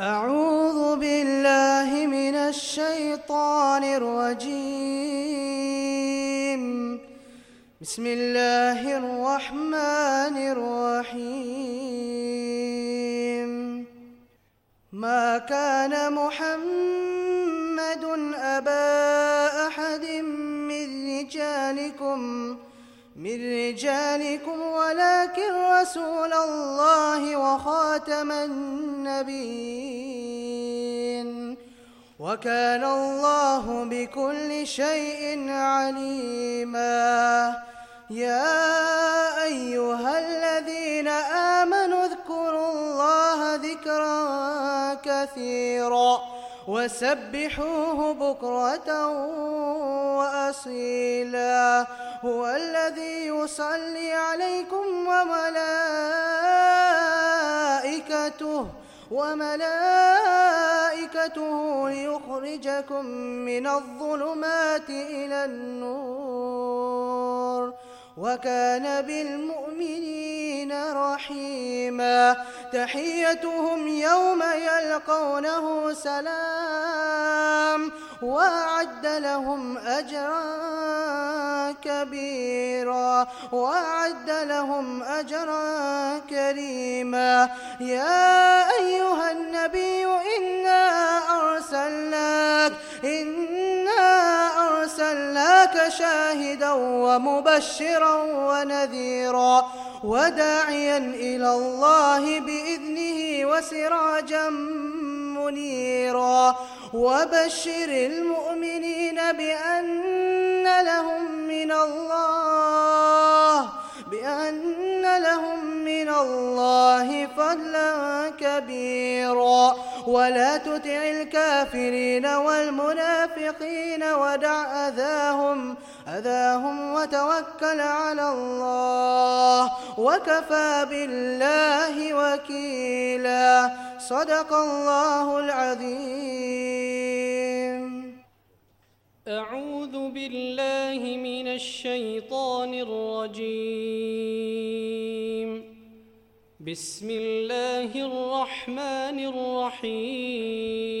أعوذ بالله من الشيطان الرجيم. بسم الله الرحمن الرحيم. ما كان محمد أبا أحد من رجالكم من رجالكم ولكن رسول الله وخاتم النبيين وكان الله بكل شيء عليما. يا أيها الذين آمنوا اذكروا الله ذكرا كثيرا وسبحوه بكرة وأصيلا. هو الذي يصلي عليكم وملائكته وملائكته ليخرجكم من الظلمات إلى النور وكان بالمؤمنين رحيما تحيتهم يوم يلقونه سلام وأعد لهم أجرا كبيرا وأعد لهم أجرا كريما. يا أيها النبي إنا أرسلناك إنا أرسلناك شاهدا ومبشرا ونذيرا وداعيا إلى الله بإذنه وسراجا منيرا. وبشر المؤمنين بأن لهم من الله بأن لهم من الله فضلا كبيرا. ولا تطع الكافرين والمنافقين ودع أذاهم أذاهم وتوكل على الله وكفى بالله وكيلا. صدق الله العظيم. أعوذ بالله من الشيطان الرجيم. بسم الله الرحمن الرحيم.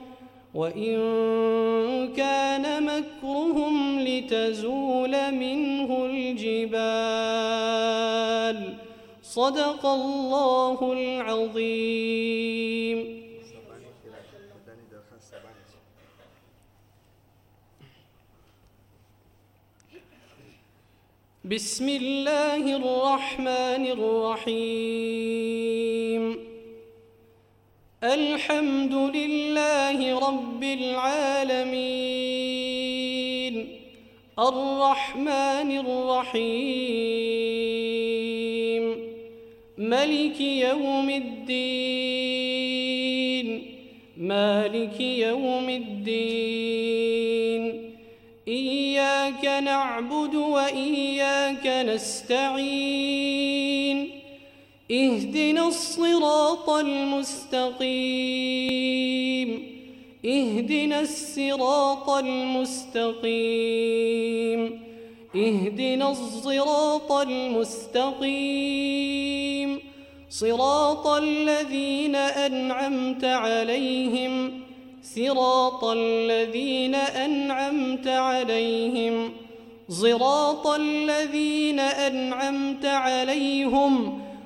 وإن كان مكرهم لتزول منه الجبال. صدق الله العظيم. بسم الله الرحمن الرحيم. الحمد لله رب العالمين. الرحمن الرحيم. ملك يوم الدين. مالك يوم الدين. إياك نعبد وإياك نستعين. اهدنا الصراط المستقيم. اهدنا الصراط المستقيم. اهدنا الصراط المستقيم. صراط الذين أنعمت عليهم. صراط الذين أنعمت عليهم. صراط الذين أنعمت عليهم.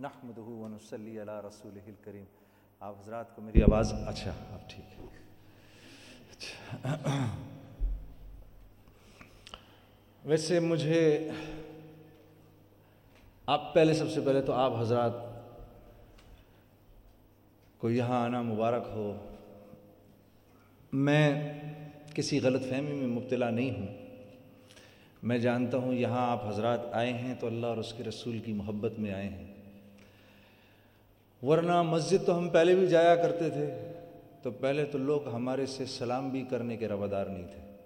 نحمدہ و نصلی علی رسولہ الکریم آپ حضرات کو میری آواز اچھا اب ٹھیک ہے اچھا۔ ویسے مجھے، آپ پہلے سب سے پہلے تو آپ حضرات کو یہاں آنا مبارک ہو۔ میں کسی غلط فہمی میں مبتلا نہیں ہوں۔ میں جانتا ہوں یہاں آپ حضرات آئے ہیں تو اللہ اور اس کے رسول کی محبت میں آئے ہیں۔ ورنہ مسجد تو ہم پہلے بھی جایا کرتے تھے، تو پہلے تو لوگ ہمارے سے سلام بھی کرنے کے روادار نہیں تھے۔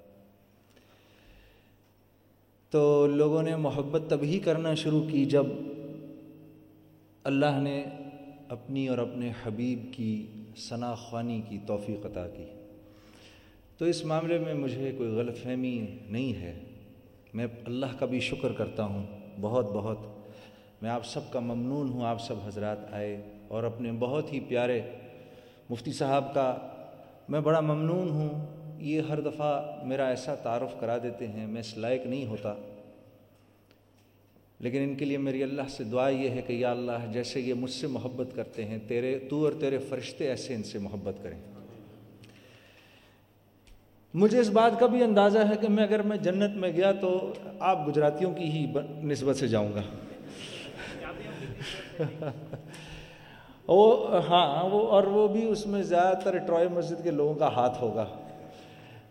تو لوگوں نے محبت تب ہی کرنا شروع کی جب اللہ نے اپنی اور اپنے حبیب کی ثنا خوانی کی توفیق عطا کی۔ تو اس معاملے میں مجھے کوئی غلط فہمی نہیں ہے۔ میں اللہ کا بھی شکر کرتا ہوں، بہت بہت۔ میں آپ سب کا ممنون ہوں، آپ سب حضرات آئے۔ اور اپنے بہت ہی پیارے مفتی صاحب کا میں بڑا ممنون ہوں۔ یہ ہر دفعہ میرا ایسا تعارف کرا دیتے ہیں، میں اس لائق نہیں ہوتا۔ لیکن ان کے لیے میری اللہ سے دعا یہ ہے کہ یا اللہ جیسے یہ مجھ سے محبت کرتے ہیں، تیرے، تو اور تیرے فرشتے ایسے ان سے محبت کریں۔ مجھے اس بات کا بھی اندازہ ہے کہ میں اگر میں جنت میں گیا تو آپ گجراتیوں کی ہی نسبت سے جاؤں گا۔ وہ ہاں وہ اور وہ بھی اس میں زیادہ تر ٹرائے مسجد کے لوگوں کا ہاتھ ہوگا۔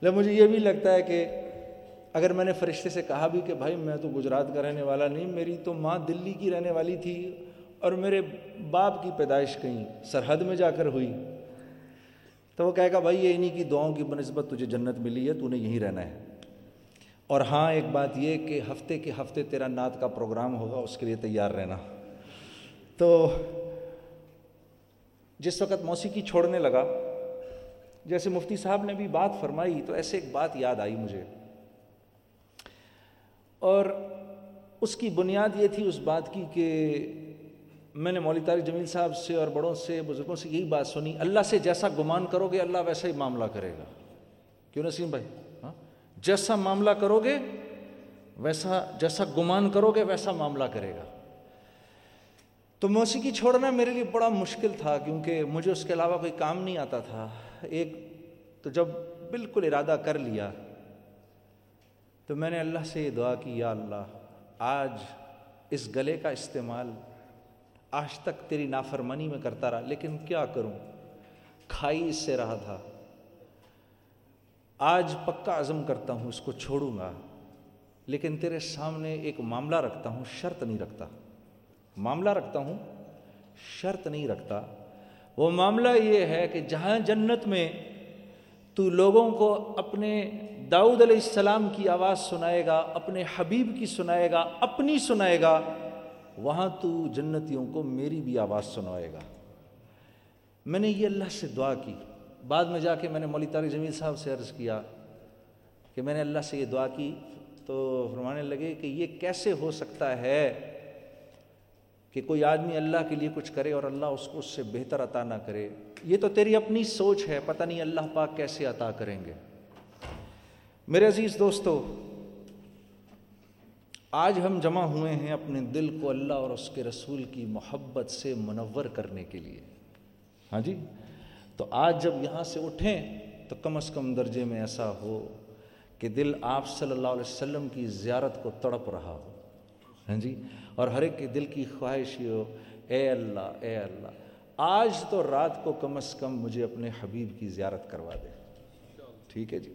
لیکن مجھے یہ بھی لگتا ہے کہ اگر میں نے فرشتے سے کہا بھی کہ بھائی میں تو گجرات کا رہنے والا نہیں، میری تو ماں دلی کی رہنے والی تھی اور میرے باپ کی پیدائش کہیں سرحد میں جا کر ہوئی۔ تو وہ کہے گا، بھائی یہ انہیں کی دعاؤں کی بنسبت تجھے جنت ملی ہے، تو نے یہیں رہنا ہے۔ اور ہاں ایک بات یہ کہ ہفتے کے ہفتے تیرا نعت کا پروگرام ہوگا، اس کے لیے تیار رہنا۔ تو جس وقت موسیقی چھوڑنے لگا، جیسے مفتی صاحب نے بھی بات فرمائی تو ایسے ایک بات یاد آئی مجھے۔ اور اس کی بنیاد یہ تھی اس بات کی کہ میں نے مولی طارق جمیل صاحب سے اور بڑوں سے، بزرگوں سے یہی بات سنی، اللہ سے جیسا گمان کرو گے، اللہ ویسا ہی معاملہ کرے گا۔ کیوں نسیم بھائی؟ ہاں؟ جیسا معاملہ کرو گے، ویسا، جیسا گمان کرو گے، ویسا معاملہ کرے گا۔ تو موسیقی چھوڑنا میرے لیے بڑا مشکل تھا کیونکہ مجھے اس کے علاوہ کوئی کام نہیں آتا تھا۔ ایک تو جب بالکل ارادہ کر لیا تو میں نے اللہ سے یہ دعا کی، یا اللہ، آج اس گلے کا استعمال آج تک تیری نافرمانی میں کرتا رہا، لیکن کیا کروں؟ کھائی اس سے رہا تھا۔ آج پکا عزم کرتا ہوں، اس کو چھوڑوں گا، لیکن تیرے سامنے ایک معاملہ رکھتا ہوں، شرط نہیں رکھتا۔ معاملہ رکھتا ہوں، شرط نہیں رکھتا۔ وہ معاملہ یہ ہے کہ جہاں جنت میں تو لوگوں کو اپنے داؤد علیہ السلام کی آواز سنائے گا، اپنے حبیب کی سنائے گا، اپنی سنائے گا، وہاں تو جنتیوں کو میری بھی آواز سنوائے گا۔ میں نے یہ اللہ سے دعا کی۔ بعد میں جا کے میں نے مولی طارق جمیل صاحب سے عرض کیا کہ میں نے اللہ سے یہ دعا کی تو فرمانے لگے کہ یہ کیسے ہو سکتا ہے؟ کہ کوئی آدمی اللہ کے لیے کچھ کرے اور اللہ اس کو اس سے بہتر عطا نہ کرے، یہ تو تیری اپنی سوچ ہے، پتہ نہیں اللہ پاک کیسے عطا کریں گے۔ میرے عزیز دوستو، آج ہم جمع ہوئے ہیں اپنے دل کو اللہ اور اس کے رسول کی محبت سے منور کرنے کے لیے۔ ہاں جی؟ تو آج جب یہاں سے اٹھیں تو کم از کم درجے میں ایسا ہو کہ دل آپ صلی اللہ علیہ وسلم کی زیارت کو تڑپ رہا ہو۔ ہاں جی؟ اور ہر ایک کے دل کی خواہش یہ ہو، اے اللہ اے اللہ، آج تو رات کو کم از کم مجھے اپنے حبیب کی زیارت کروا دے۔ ٹھیک ہے جی۔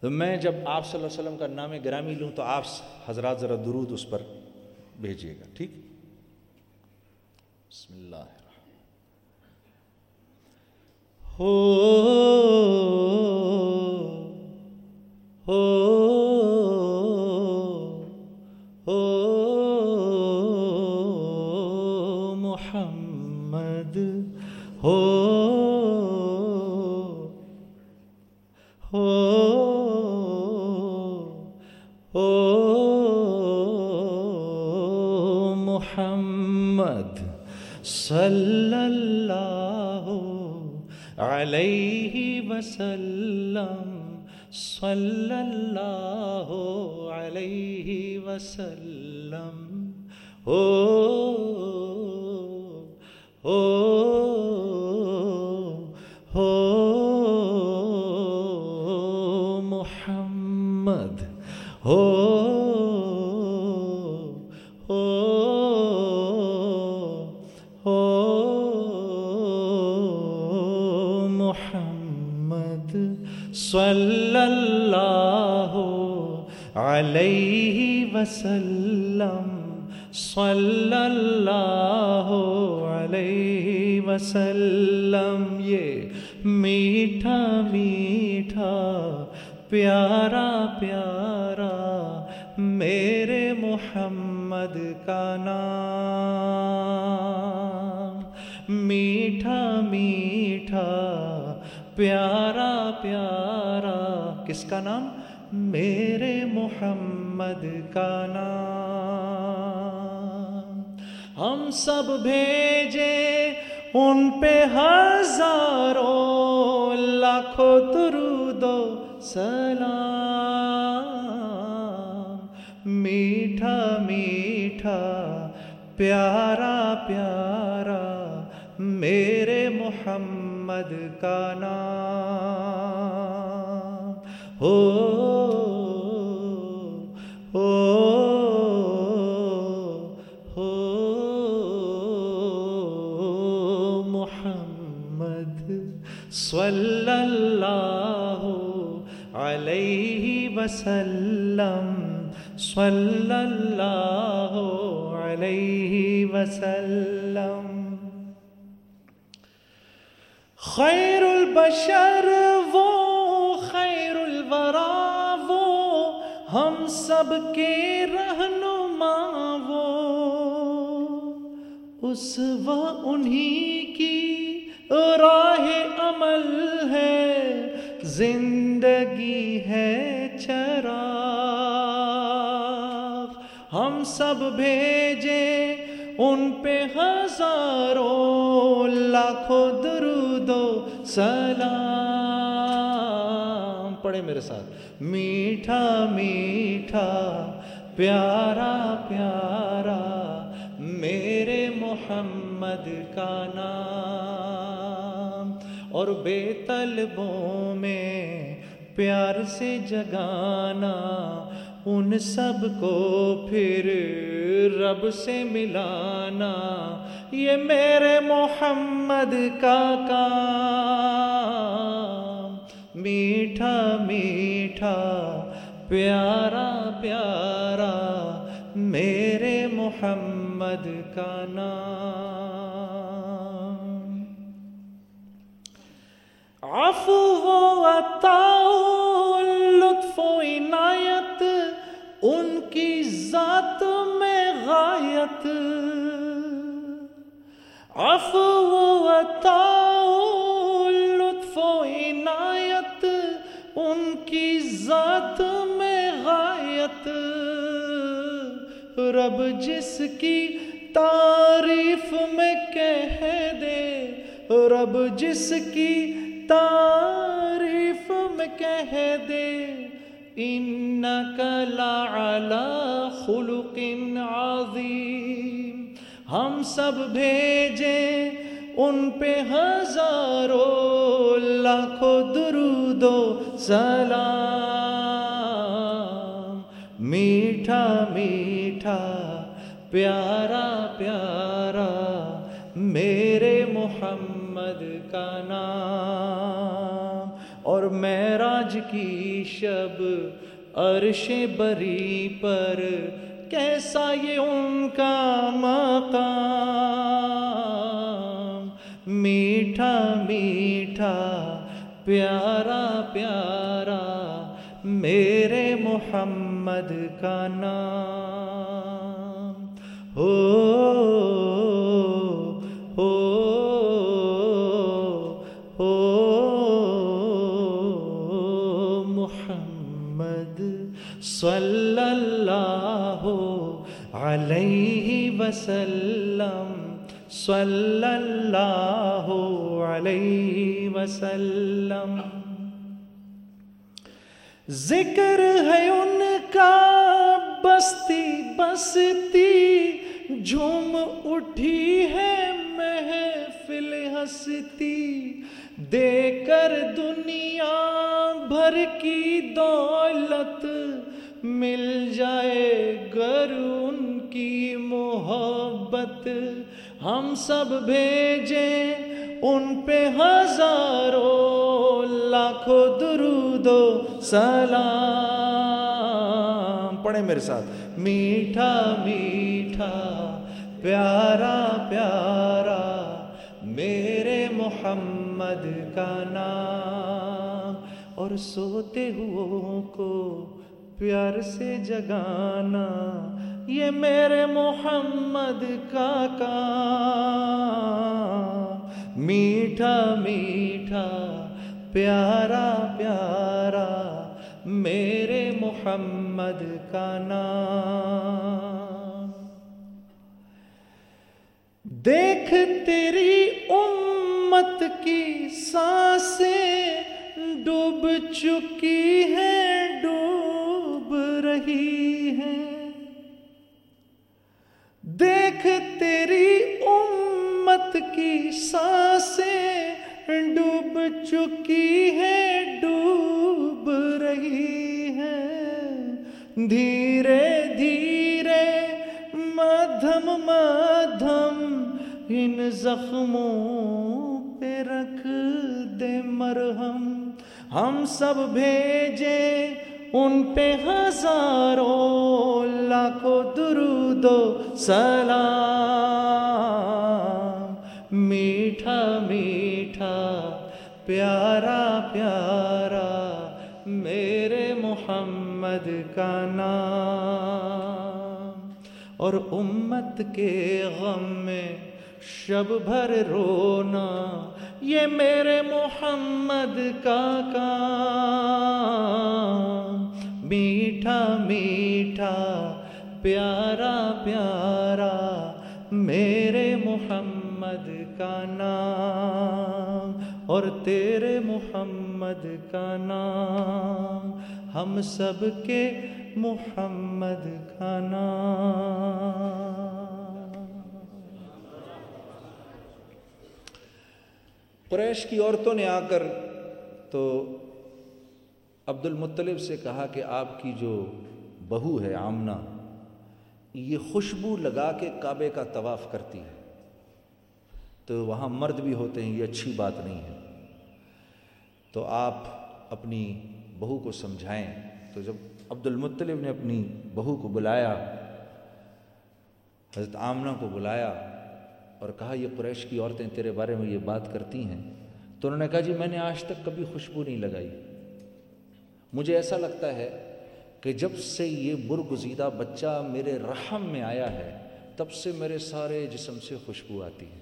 تو میں جب آپ صلی اللہ علیہ وسلم کا نام گرامی لوں تو آپ حضرات ذرا درود اس پر بھیجیے گا۔ ٹھیک؟ بسم اللہ ہو ہو ہو صلی اللہ علیہ وسلم. صلی اللہ علیہ وسلم. ہو ہو صلی اللہ علیہ وسلم. صلی اللہ علیہ وسلم. یہ میٹھا میٹھا، پیارا پیارا، میرے محمد کا نام. میٹھا میٹھا، پیارا پیارا کس کا نام؟ میرے محمد کا نام۔ ہم سب بھیجے ان پہ ہزاروں لاکھوں درود و سلام۔ میٹھا میٹھا، پیارا پیارا، میرے محمد کا نام۔ محمد صلی اللہ علیہ وسلم صلی اللہ علیہ وسلم خیر البشر وہ سب کے رہنما وہ۔ اس و انہی کی راہ عمل ہے۔ زندگی ہے چراغ۔ ہم سب بھیجے ان پہ ہزاروں لاکھوں درود و سلام۔ پڑھے میرے ساتھ۔ میٹھا میٹھا، پیارا پیارا، میرے محمد کا نام۔ اور بے طلبوں میں پیار سے جگانا، ان سب کو پھر رب سے ملانا۔ یہ میرے محمد کا کام۔ میٹھا میٹھا، پیارا پیارا، میرے محمد کا نام۔ عفو و عطا، لطف و عنایت، ان کی ذات میں غایت۔ عفو و عطا ان کی ذات میں غایت۔ رب جس کی تعریف میں کہہ دے۔ رب جس کی تعریف میں کہہ دے۔ انکا لعلا خلق عظیم۔ ہم سب بھیجیں ان پہ ہزاروں لاکھوں درود و سلام۔ میٹھا میٹھا، پیارا پیارا، میرے محمد کا نام۔ اور معراج کی شب عرش بری پر کیسا یہ ان کا مقام؟ میٹھا میٹھا، پیارا پیارا، میرے محمد کا نام۔ ہو ہو ہو، محمد صلی اللہ علیہ وسلم۔ صلی اللہ علیہ وسلم. ذکر ہے ان کا، بستی بستی، جھوم اٹھی ہے محفل ہستی دے کر دنیا بھر کی دولت، مل جائے گر ان کی محبت۔ ہم سب بھیجیں ان پہ ہزاروں لاکھوں درود و سلام۔ پڑھیں میرے ساتھ۔ میٹھا میٹھا، پیارا پیارا، میرے محمد کا نام۔ اور سوتے ہو کو پیار سے جگانا۔ یہ میرے محمد کا کام۔ میٹھا میٹھا، پیارا پیارا، میرے محمد کا نام۔ دیکھ تیری امت کی سانسیں ڈوب چکی ہے ڈوب رہی دیکھ تیری امت کی سانسیں ڈوب چکی ہے ڈوب رہی ہے دھیرے دھیرے مدھم مدھم ان زخموں پہ رکھ دے مرہم۔ ہم سب بھیجے ان پہ ہزاروں لاکھوں درود و سلام۔ میٹھا میٹھا، پیارا پیارا، میرے محمد کا نام۔ اور امت کے غم میں شب بھر رونا یہ میرے محمد کا کام۔ میٹھا میٹھا، پیارا پیارا، میرے محمد کا نام۔ اور تیرے محمد کا نام۔ ہم سب کے محمد کا نام۔ قریش کی عورتوں نے آ کر تو عبد المطلب سے کہا کہ آپ کی جو بہو ہے آمنہ، یہ خوشبو لگا کے کعبے کا طواف کرتی ہے۔ تو وہاں مرد بھی ہوتے ہیں، یہ اچھی بات نہیں ہے۔ تو آپ اپنی بہو کو سمجھائیں۔ تو جب عبد المطلب نے اپنی بہو کو بلایا، حضرت آمنہ کو بلایا اور کہا، یہ قریش کی عورتیں تیرے بارے میں یہ بات کرتی ہیں۔ تو انہوں نے کہا جی میں نے آج تک کبھی خوشبو نہیں لگائی۔ مجھے ایسا لگتا ہے کہ جب سے یہ برگزیدہ بچہ میرے رحم میں آیا ہے، تب سے میرے سارے جسم سے خوشبو آتی ہے۔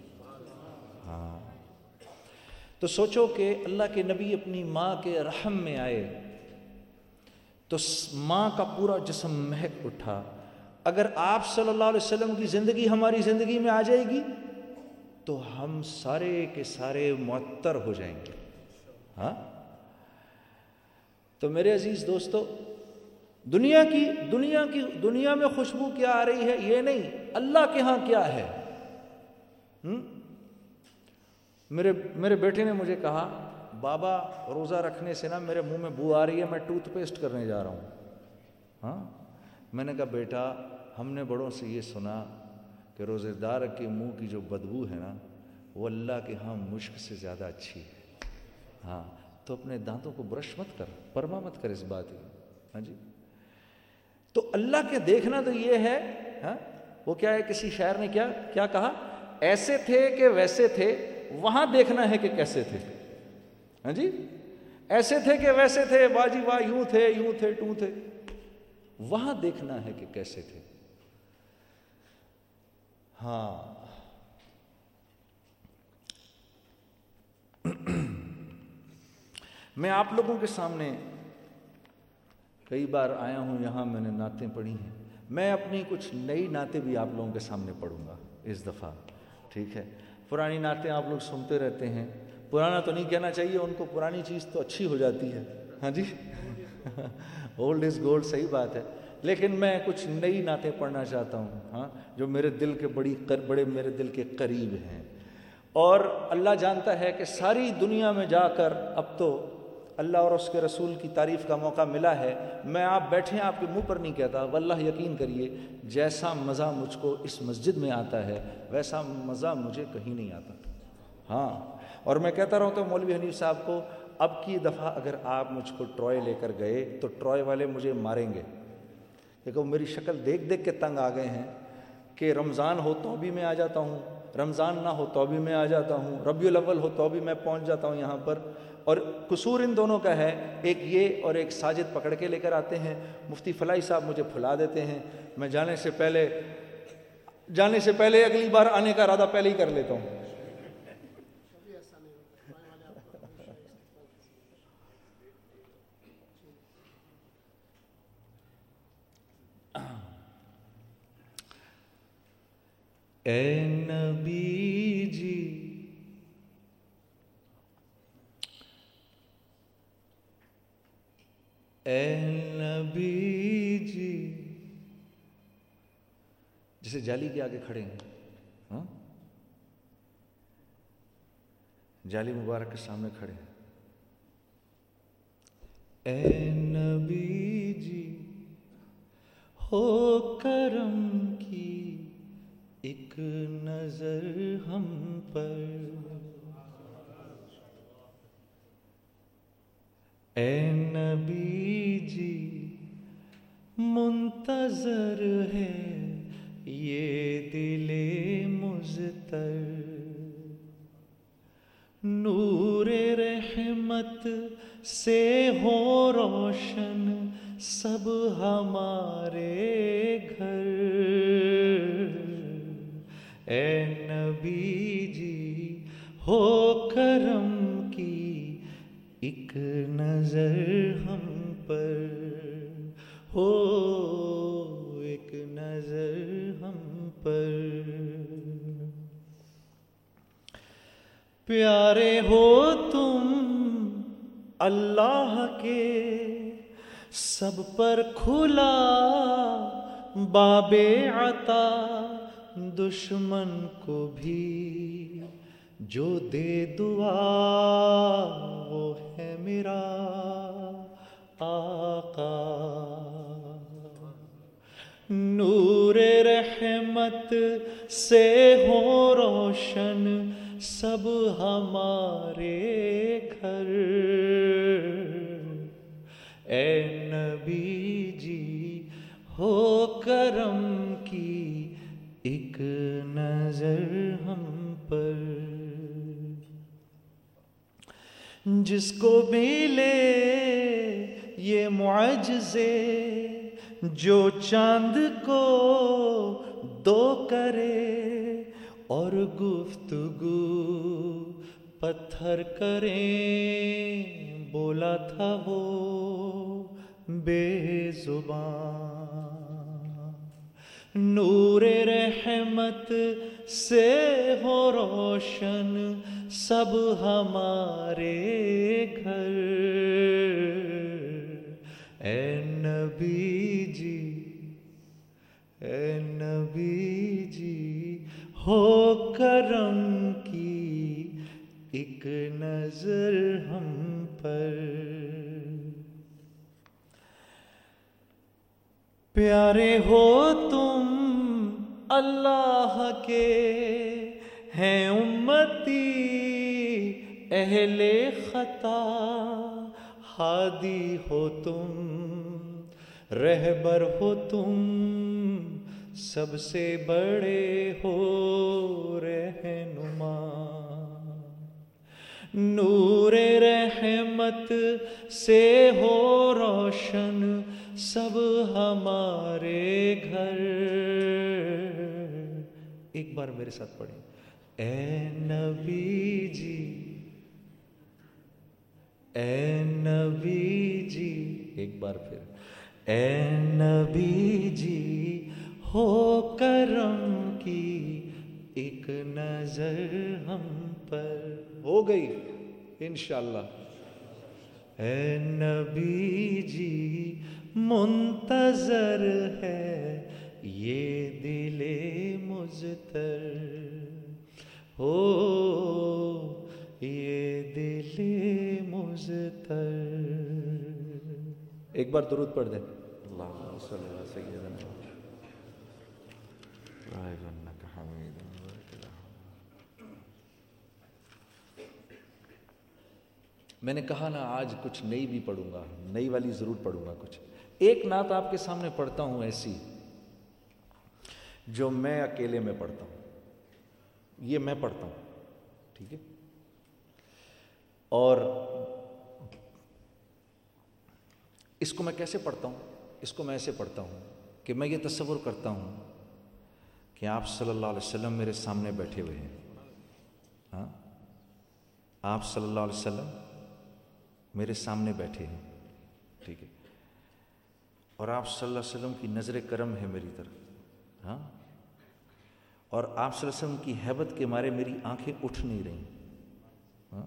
ہاں۔ تو سوچو کہ اللہ کے نبی اپنی ماں کے رحم میں آئے، تو ماں کا پورا جسم مہک اٹھا۔ اگر آپ صلی اللہ علیہ وسلم کی زندگی ہماری زندگی میں آ جائے گی تو ہم سارے کے سارے معطر ہو جائیں گے۔ ہاں؟ تو میرے عزیز دوستو، دنیا کی دنیا کی، دنیا میں خوشبو کیا آ رہی ہے؟ یہ نہیں، اللہ کے ہاں کیا ہے؟ میرے میرے بیٹے نے مجھے کہا، بابا، روزہ رکھنے سے نا میرے منہ میں بو آ رہی ہے، میں ٹوتھ پیسٹ کرنے جا رہا ہوں۔ ہاں؟ میں نے کہا، بیٹا، ہم نے بڑوں سے یہ سنا کہ روزے دار کے منہ کی جو بدبو ہے نا، وہ اللہ کے ہاں مشک سے زیادہ اچھی ہے۔ ہاں تو اپنے دانتوں کو برش مت کر پرما مت کر اس بات کی۔ ہاں جی؟ تو اللہ کے دیکھنا تو یہ ہے ہاں وہ کیا ہے، کسی شاعر نے کیا کیا کہا؟ ایسے تھے کہ ویسے تھے، وہاں دیکھنا ہے کہ کیسے تھے۔ ہاں جی؟ ایسے تھے کہ ویسے تھے باجی واہ، یوں تھے یوں تھے، ٹوں تھے۔ وہاں دیکھنا ہے کہ کیسے تھے۔ ہاں۔ میں آپ لوگوں کے سامنے کئی بار آیا ہوں، یہاں میں نے نعتیں پڑھی ہیں۔ میں اپنی کچھ نئی نعتیں بھی آپ لوگوں کے سامنے پڑھوں گا اس دفعہ، ٹھیک ہے؟ پرانی نعتیں آپ لوگ سنتے رہتے ہیں۔ پرانا تو نہیں کہنا چاہیے، ان کو پرانی چیز تو اچھی ہو جاتی ہے۔ ہاں جی؟ اولڈ از گولڈ صحیح بات ہے۔ لیکن میں کچھ نئی نعتیں پڑھنا چاہتا ہوں ہاں جو میرے دل کے بڑی بڑے میرے دل کے قریب ہیں۔ اور اللہ جانتا ہے کہ ساری دنیا میں جا کر اب تو اللہ اور اس کے رسول کی تعریف کا موقع ملا ہے۔ میں آپ بیٹھے ہیں، آپ کے منہ پر نہیں کہتا، واللہ یقین کریے، جیسا مزہ مجھ کو اس مسجد میں آتا ہے، ویسا مزہ مجھے کہیں نہیں آتا۔ ہاں اور میں کہتا رہا ہوں تو مولوی حنیف صاحب کو، اب کی دفعہ اگر آپ مجھ کو ٹرائے لے کر گئے تو ٹرائے والے مجھے ماریں گے۔ کیونکہ وہ میری شکل دیکھ دیکھ کے تنگ آ گئے ہیں کہ رمضان ہو تو بھی میں آ جاتا ہوں، رمضان نہ ہو تو بھی میں آ جاتا ہوں، ربیع الاول ہو تو بھی میں پہنچ جاتا ہوں یہاں پر۔ اور قصور ان دونوں کا ہے، ایک یہ اور ایک ساجد پکڑ کے لے کر آتے ہیں۔ مفتی فلائی صاحب مجھے پھلا دیتے ہیں، میں جانے سے پہلے، جانے سے پہلے اگلی بار آنے کا ارادہ پہلے ہی کر لیتا ہوں۔ اے نبی جی۔ اے نبی جی۔ جسے جالی کے آگے کھڑے ہیں ہاں؟ جالی مبارک کے سامنے کھڑے ہیں۔ اے نبی جی ہو کرم کی۔ ایک نظر ہم پر۔ اے نبی جی منتظر ہے یہ دل مزتر نور رحمت سے ہو روشن سب ہمارے گھر۔ اے نبی جی ہو کرم کی ایک نظر ہم پر۔ ہو ایک نظر ہم پر۔ پیارے ہو تم اللہ کے، سب پر کھلا باب عطا۔ دشمن کو بھی جو دے دعا، وہ ہے میرا آقا۔ نور رحمت سے ہو روشن سب ہمارے گھر۔ اے نبی جی ہو کرم کی ایک نظر ہم پر۔ جس کو ملے یہ معجزے، جو چاند کو دو کرے اور گفتگو پتھر کریں بولا تھا وہ بے زبان۔ نور رحمت سے ہو روشن سب ہمارے گھر۔ اے نبی جی اے نبی جی ہو کرم کی ایک نظر ہم پر۔ پیارے ہو تم اللہ کے ہیں امتی اہل خطا، ہادی ہو تم، رہبر ہو تم، سب سے بڑے ہو رہنما۔ نور رحمت سے ہو روشن سب ہمارے گھر۔ ایک بار میرے ساتھ پڑھیں۔ اے نبی جی اے نبی جی۔ ایک بار پھر۔ اے نبی جی ہو کرم کی ایک نظر ہم پر۔ ہو گئی، انشاءاللہ۔ اے نبی جی منتظر ہے یہ دل مزتر ہو یہ دل مزتر ایک بار درود پڑھ دیں۔ اللہ صلی اللہ سیدنا میں نے کہا نا آج کچھ نئی بھی پڑھوں گا نئی والی ضرور پڑھوں گا کچھ۔ ایک نعت آپ کے سامنے پڑھتا ہوں ایسی جو میں اکیلے میں پڑھتا ہوں۔ یہ میں پڑھتا ہوں، ٹھیک ہے؟ اور اس کو میں کیسے پڑھتا ہوں؟ اس کو میں ایسے پڑھتا ہوں کہ میں یہ تصور کرتا ہوں کہ آپ صلی اللہ علیہ وسلم میرے سامنے بیٹھے ہوئے ہیں۔ ہاں؟ آپ صلی اللہ علیہ وسلم میرے سامنے بیٹھے ہیں، ٹھیک ہے؟ اور آپ صلی اللہ علیہ وسلم کی نظر کرم ہے میری طرف۔ ہاں؟ اور آپ صلی اللہ علیہ وسلم کی حیبت کے مارے میری آنکھیں اٹھ نہیں رہیں ہاں؟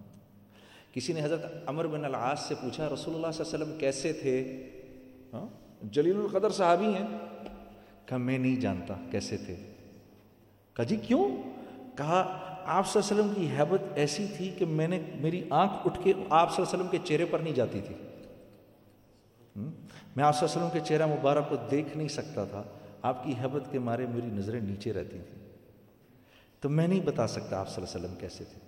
کسی نے حضرت عمر بن العاص سے پوچھا، رسول اللہ صلی اللہ علیہ وسلم کیسے تھے؟ ہاں؟ جلیل القدر صحابی ہیں۔ کہا، میں نہیں جانتا کیسے تھے۔ کہا جی کیوں؟ کہا، آپ صلی اللہ علیہ وسلم کی حیبت ایسی تھی کہ میں نے، میری آنکھ اٹھ کے آپ صلی اللہ علیہ وسلم کے چہرے پر نہیں جاتی تھی۔ میں آپ صلی اللہ وسلم کے چہرہ مبارک کو دیکھ نہیں سکتا تھا۔ آپ کی حیبت کے مارے میری نظریں نیچے رہتی تھیں۔ تو میں نہیں بتا سکتا آپ صلی اللہ علیہ وسلم کیسے تھے۔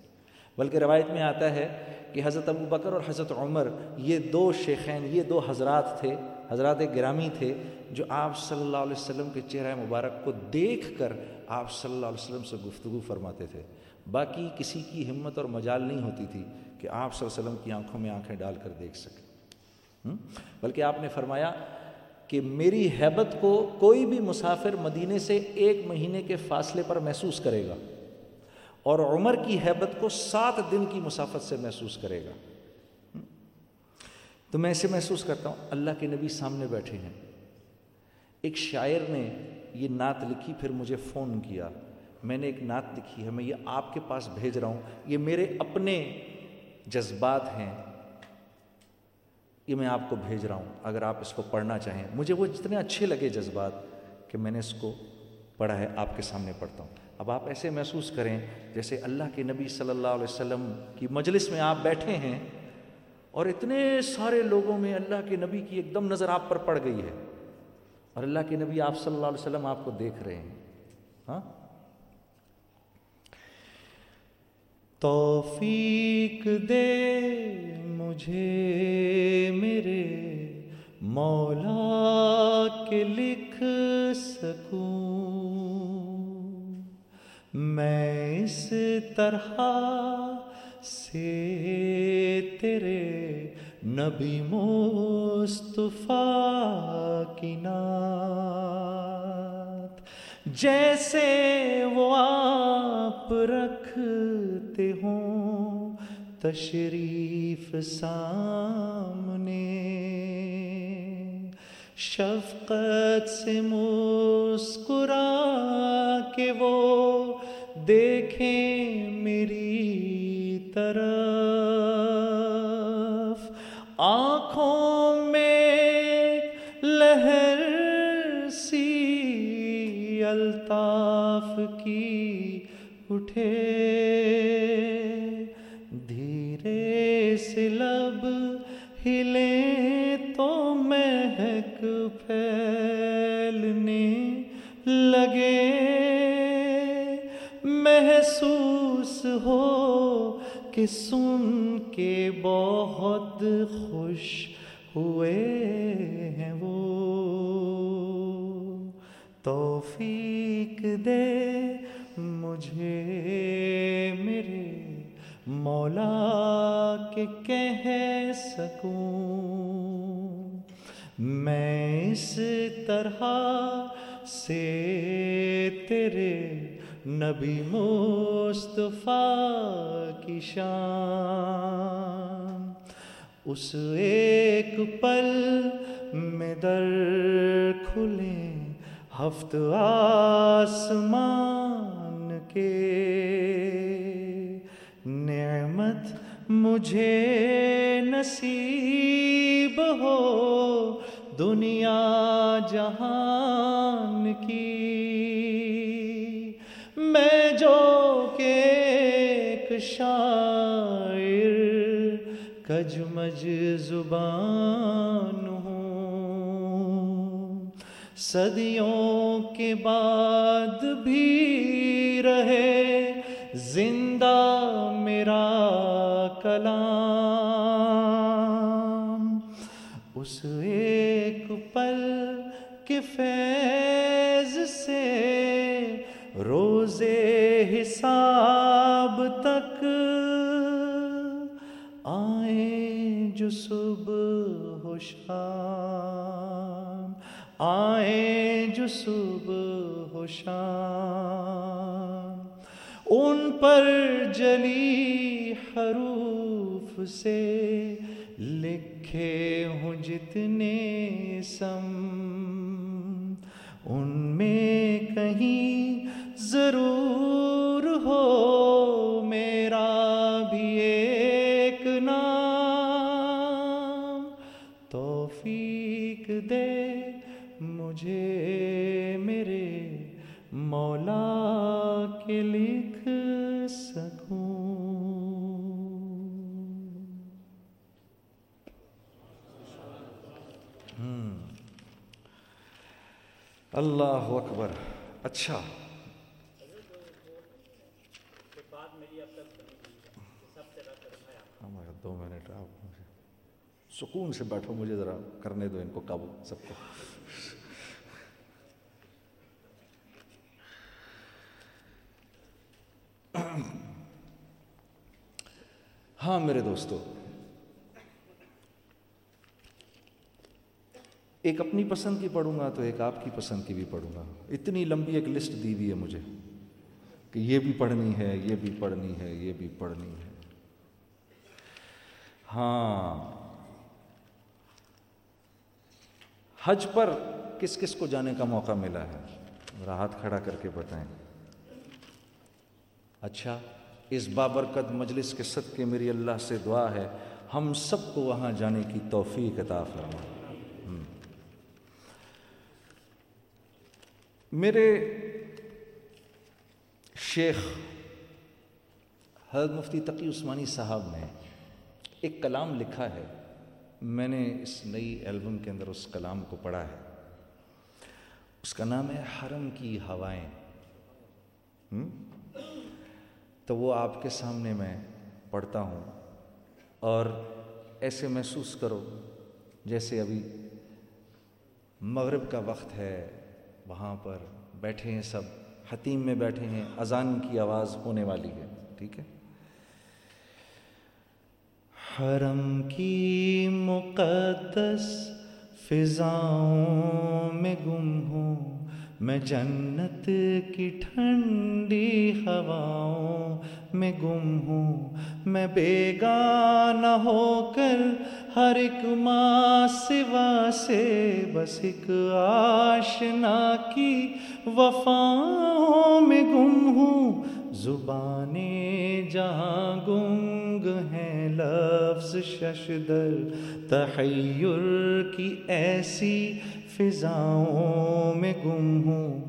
بلکہ روایت میں آتا ہے کہ حضرت ابو بکر اور حضرت عمر، یہ دو شیخین، یہ دو حضرات تھے، حضرات گرامی تھے، جو آپ صلی اللہ علیہ وسلم کے چہرہ مبارک کو دیکھ کر آپ صلی اللہ علیہ وسلم سے گفتگو فرماتے تھے۔ باقی کسی کی ہمت اور مجال نہیں ہوتی تھی کہ آپ صلی اللہ علیہ وسلم کی آنکھوں میں آنکھیں ڈال کر دیکھ سکیں۔ بلکہ آپ نے فرمایا کہ میری حیبت کو کوئی بھی مسافر مدینے سے ایک مہینے کے فاصلے پر محسوس کرے گا اور عمر کی حیبت کو سات دن کی مسافت سے محسوس کرے گا۔ تو میں اسے محسوس کرتا ہوں، اللہ کے نبی سامنے بیٹھے ہیں۔ ایک شاعر نے یہ نعت لکھی، پھر مجھے فون کیا۔ میں نے ایک نعت لکھی ہے، میں یہ آپ کے پاس بھیج رہا ہوں۔ یہ میرے اپنے جذبات ہیں۔ یہ میں آپ کو بھیج رہا ہوں، اگر آپ اس کو پڑھنا چاہیں۔ مجھے وہ جتنے اچھے لگے جذبات کہ میں نے اس کو پڑھا ہے، آپ کے سامنے پڑھتا ہوں۔ اب آپ ایسے محسوس کریں جیسے اللہ کے نبی صلی اللہ علیہ وسلم کی مجلس میں آپ بیٹھے ہیں اور اتنے سارے لوگوں میں اللہ کے نبی کی ایک دم نظر آپ پر پڑ گئی ہے اور اللہ کے نبی آپ صلی اللہ علیہ وسلم آپ کو دیکھ رہے ہیں۔ ہاں؟ توفیق دے مجھے میرے مولا کے لکھ سکوں۔ میں اس طرح سے تیرے نبی مصطفیٰ کی نات جیسے وہ آپ رکھتے ہوں تشریف سامنے۔ شفقت سے مسکرا کے وہ دیکھیں میری طرف۔ آنکھوں میں لہر سی الطاف کی اٹھے۔ تو مہک پھیلنے لگے۔ محسوس ہو کہ سن کے بہت خوش ہوئے ہیں وہ۔ توفیق دے مجھے میرے مولا کے کہہ سکوں۔ میں اس طرح سے تیرے نبی مصطفیٰ کی شان، اس ایک پل میں در کھلے ہفت آسمان کے نعمت مجھے نصیب ہو دنیا جہان کی۔ میں جو کہ ایک شاعر کجمج زبان ہوں۔ صدیوں کے بعد بھی رہے زندہ میرا کلام۔ اس ایک پل کے فیض سے روز حساب تک آئیں جو صبح ہو شام آئیں جو صبح ہو شام۔ ان پر جلی حروف سے لکھے ہوں جتنے سم۔ ان میں کہیں ضرور اللہ اکبر اچھا۔ oh ہمارا دو منٹ آپ سکون سے بیٹھو، مجھے ذرا کرنے دو ان کو قابو، سب کو۔ ہاں میرے دوستو ایک اپنی پسند کی پڑھوں گا تو ایک آپ کی پسند کی بھی پڑھوں گا۔ اتنی لمبی ایک لسٹ دی ہوئی ہے مجھے کہ یہ بھی پڑھنی ہے، یہ بھی پڑھنی ہے، یہ بھی پڑھنی ہے۔ ہاں۔ حج پر کس کس کو جانے کا موقع ملا ہے؟ ذرا ہاتھ کھڑا کر کے بتائیں۔ اچھا اس بابرکت مجلس کے صدقے میری اللہ سے دعا ہے۔ ہم سب کو وہاں جانے کی توفیق عطا فرما۔ میرے شیخ حضرت مفتی تقی عثمانی صاحب نے ایک کلام لکھا ہے۔ میں نے اس نئی البم کے اندر اس کلام کو پڑھا ہے۔ اس کا نام ہے حرم کی ہوائیں۔ تو وہ آپ کے سامنے میں پڑھتا ہوں۔ اور ایسے محسوس کرو جیسے ابھی مغرب کا وقت ہے، وہاں پر بیٹھے ہیں سب، حتیم میں بیٹھے ہیں، اذان کی آواز ہونے والی ہے، ٹھیک ہے؟ حرم کی مقدس فضاؤں میں گم ہوں۔ میں جنت کی ٹھنڈی ہواؤں میں گم ہوں، میں بیگانہ ہو کر ہر ایک ماں سوا سے بس ایک آشنا کی وفاؤں میں گم ہوں۔ زبانیں جہاں گنگ ہیں، لفظ ششدر تحیر کی ایسی فضاؤں میں گم ہوں۔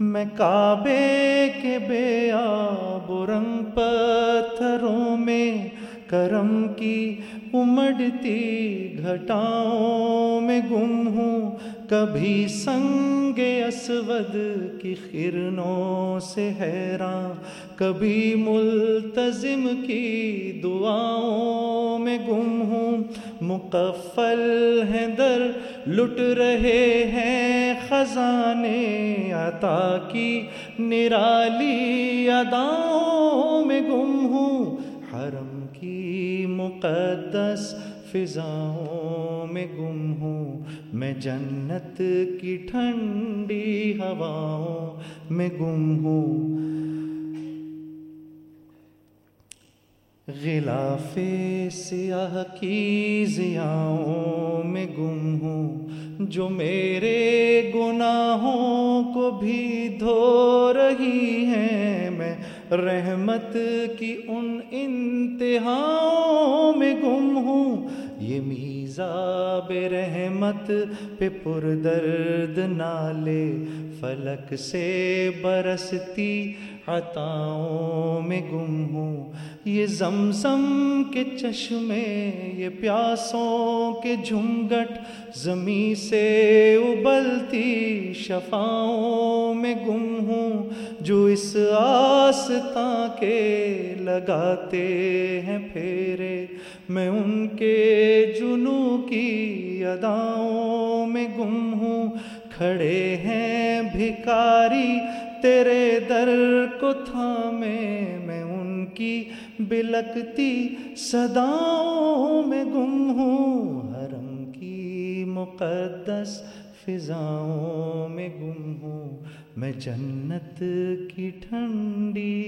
میں کعبے کے بے آب رنگ پتھروں میں کرم کی امڑتی گھٹاؤں میں گم ہوں۔ کبھی سنگ اسود کی خرنوں سے حیران، کبھی ملتظم کی دعاؤں میں گم ہوں۔ مقفل ہیں در، لٹ رہے ہیں خزانے عطا کی۔ نرالی اداؤں میں گم ہوں، حرم کی مقدس فضاؤں میں گم ہوں۔ میں جنت کی ٹھنڈی ہواؤں میں گم ہوں۔ غلاف سیاہ کی ضیاؤں میں گم ہوں، جو میرے گناہوں کو بھی دھو رہی ہیں۔ میں رحمت کی ان انتہاؤں میں گم ہوں، یہ میزاب رحمت پہ پر درد نالے فلک سے برستی عطاؤں میں گم ہوں۔ یہ زمزم کے چشمے، یہ پیاسوں کے جھنگٹ زمیں سے ابلتی شفاؤں میں گم ہوں۔ جو اس آستاں کے لگاتے ہیں پھیرے، میں ان کے جنو کی اداؤں میں گم ہوں۔ کھڑے ہیں بھکاری تیرے در کو تھامے۔ میں ان کی بلکتی صداؤں میں گم ہوں۔ حرم کی مقدس فضاؤں میں گم ہوں۔ میں جنت کی ٹھنڈی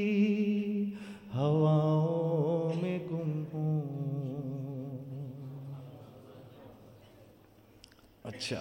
ہواؤں میں گم ہوں۔ اچھا۔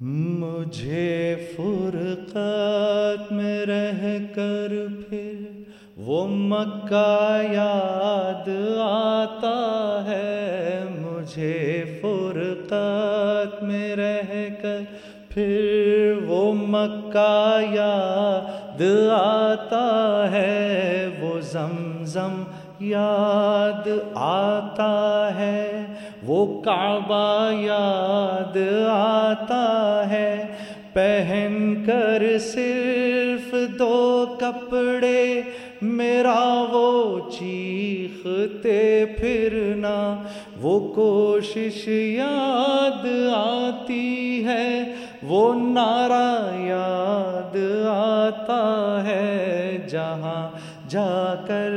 مجھے فرقت میں رہ کر پھر وہ مکہ یاد آتا ہے۔ مجھے فرقت میں رہ کر پھر وہ مکہ یاد آتا ہے۔ وہ زمزم یاد آتا ہے، وہ کعبہ یاد آتا ہے۔ پہن کر صرف دو کپڑے، میرا وہ چیختے پھرنا۔ وہ کوشش یاد آتی ہے، وہ نعرہ یاد آتا ہے۔ جہاں جا کر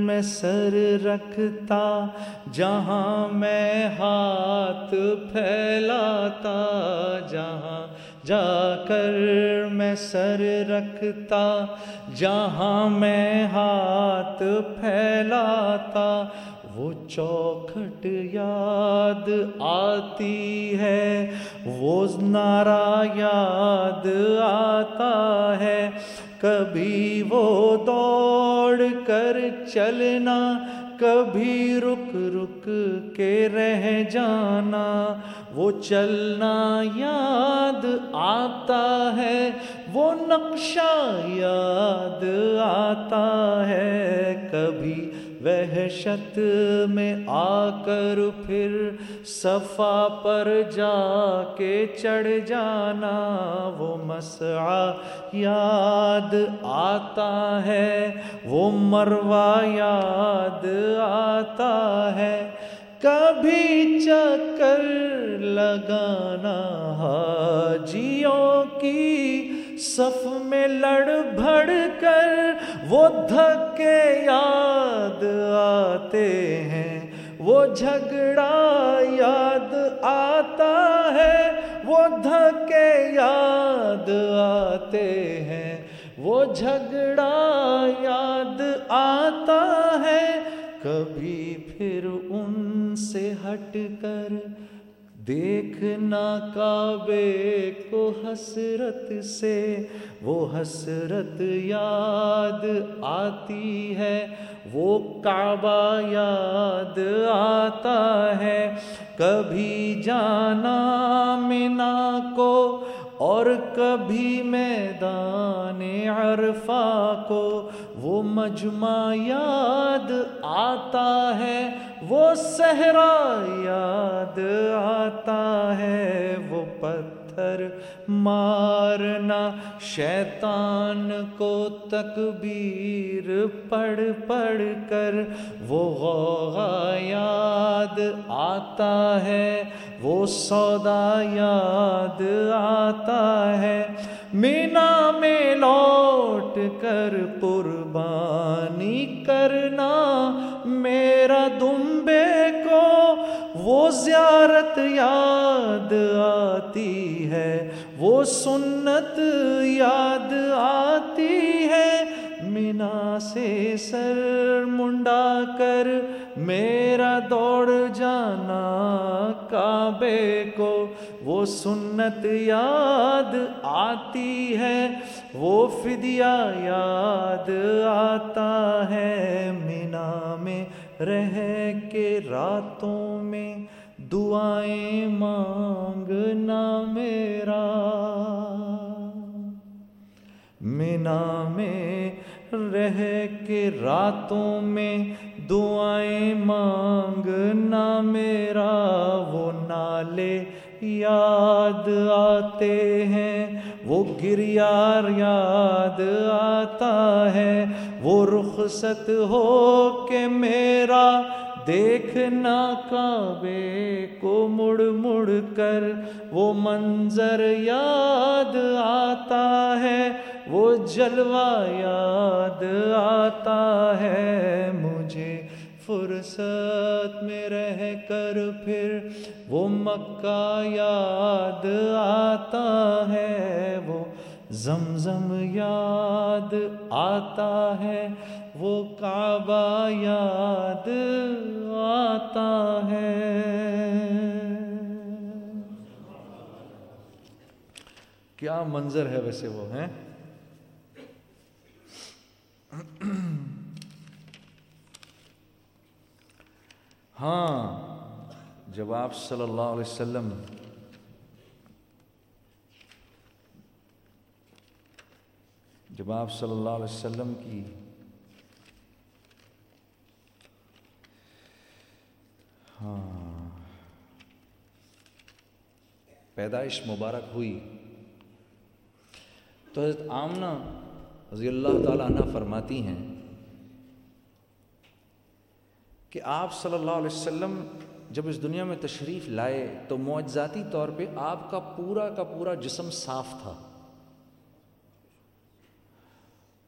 میں سر رکھتا، جہاں میں ہاتھ پھیلاتا، جہاں جا کر میں سر رکھتا، جہاں میں ہاتھ پھیلاتا، وہ چوکھٹ یاد آتی ہے، وہ نعرہ یاد آتا ہے۔ کبھی وہ دوڑ کر چلنا، کبھی رک رک کے رہ جانا۔ وہ چلنا یاد آتا ہے، وہ نقشہ یاد آتا ہے۔ کبھی وحشت میں آ کر پھر صفا پر جا کے چڑھ جانا وہ مسعا یاد آتا ہے، وہ مروا یاد آتا ہے۔ کبھی چکر لگانا حاجیوں کی صف میں لڑ بھڑ کر وہ دھکے یاد آتے ہیں، وہ جھگڑا یاد آتا ہے، وہ دھکے یاد آتے ہیں، وہ جھگڑا یاد آتا ہے۔ کبھی پھر ان سے ہٹ کر دیکھنا کعبے کو حسرت سے، وہ حسرت یاد آتی ہے، وہ کعبہ یاد آتا ہے۔ کبھی جانا منا کو اور کبھی میدان عرفہ کو وہ مجمع یاد آتا ہے، وہ صحرا یاد آتا ہے، وہ پتھر مارنا، شیطان کو تکبیر پڑھ پڑھ کر وہ غوغا یاد آتا ہے، وہ سودا یاد آتا ہے۔ مینا میں لوٹ کر قربانی کرنا، میرا دمبے کو وہ زیارت یاد آتی ہے، وہ سنت یاد آتی ہے۔ مینا سے سر منڈا کر میرا دوڑ جانا کعبے کو۔ وہ سنت یاد آتی ہے، وہ فدیہ یاد آتا ہے۔ مینا میں رہ کے راتوں میں دعائیں مانگنا میرا۔ مینا میں رہ کے راتوں میں دعائیں مانگنا میرا۔ وہ نالے یاد آتے ہیں وہ گریار یاد آتا ہے، وہ رخصت ہو کے میرا دیکھنا کعبے کو مڑ مڑ کر وہ منظر یاد آتا ہے، وہ جلوہ یاد آتا ہے مجھے۔ فرصت میں رہ کر پھر وہ مکہ یاد آتا ہے، وہ زمزم یاد آتا ہے، وہ کعبہ یاد آتا ہے۔ کیا منظر ہے ویسے وہ، ہیں؟ ہاں جب آپ صلی اللہ علیہ وسلم جب آپ صلی اللہ علیہ وسلم کی ہاں پیدائش مبارک ہوئی، تو حضرت آمنہ رضی اللہ تعالیٰ عنہ فرماتی ہیں کہ آپ صلی اللہ علیہ وسلم جب اس دنیا میں تشریف لائے تو معجزاتی طور پہ آپ کا پورا کا پورا جسم صاف تھا۔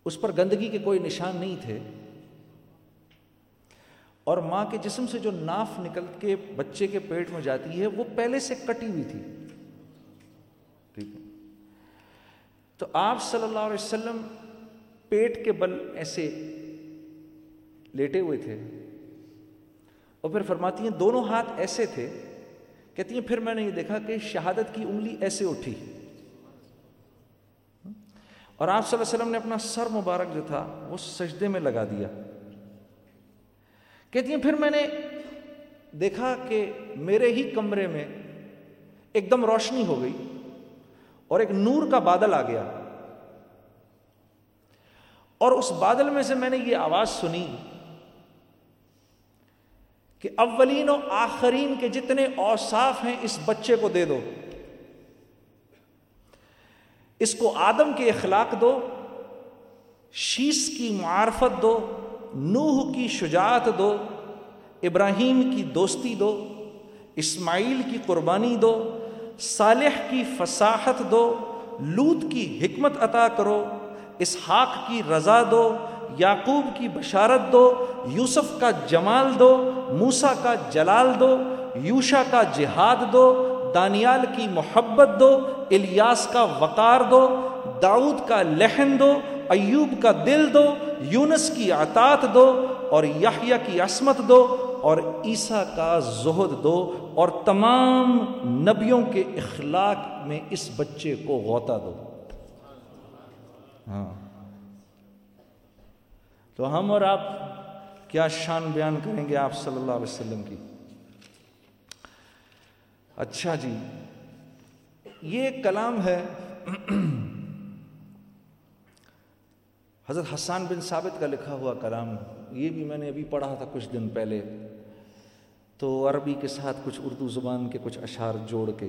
اس پر گندگی کے کوئی نشان نہیں تھے۔ اور ماں کے جسم سے جو ناف نکل کے بچے کے پیٹ میں جاتی ہے وہ پہلے سے کٹی ہوئی تھی۔ ٹھیک ہے۔ تو آپ صلی اللہ علیہ وسلم پیٹ کے بل ایسے لیٹے ہوئے تھے۔ اور پھر فرماتی ہیں، دونوں ہاتھ ایسے تھے، کہتی ہیں، پھر میں نے یہ دیکھا کہ شہادت کی انگلی ایسے اٹھی۔ اور آپ صلی اللہ علیہ وسلم نے اپنا سر مبارک جو تھا، وہ سجدے میں لگا دیا۔ کہتی ہیں، پھر میں نے دیکھا کہ میرے ہی کمرے میں ایک دم روشنی ہو گئی اور ایک نور کا بادل آ گیا۔ اور اس بادل میں سے میں نے یہ آواز سنی کہ اولین و آخرین کے جتنے اوصاف ہیں اس بچے کو دے دو۔ اس کو آدم کے اخلاق دو شیش کی معارفت دو، نوح کی شجاعت دو، ابراہیم کی دوستی دو، اسماعیل کی قربانی دو، صالح کی فصاحت دو، لوت کی حکمت عطا کرو، اسحاق کی رضا دو یعقوب کی بشارت دو، یوسف کا جمال دو موسا کا جلال دو، یوشا کا جہاد دو، دانیال کی محبت دو، الیاس کا وقار دو، داؤد کا لہن دو، ایوب کا دل دو، یونس کی عطات دو، اور یحییٰ کی عصمت دو، اور عیسیٰ کا زہد دو، اور تمام نبیوں کے اخلاق میں اس بچے کو غوطہ دو۔ ہاں۔ تو ہم اور آپ کیا شان بیان کریں گے آپ صلی اللہ علیہ وسلم کی؟ اچھا جی یہ کلام ہے حضرت حسان بن ثابت کا لکھا ہوا کلام، یہ بھی میں نے ابھی پڑھا تھا کچھ دن پہلے۔ تو عربی کے ساتھ کچھ اردو زبان کے کچھ اشعار جوڑ کے،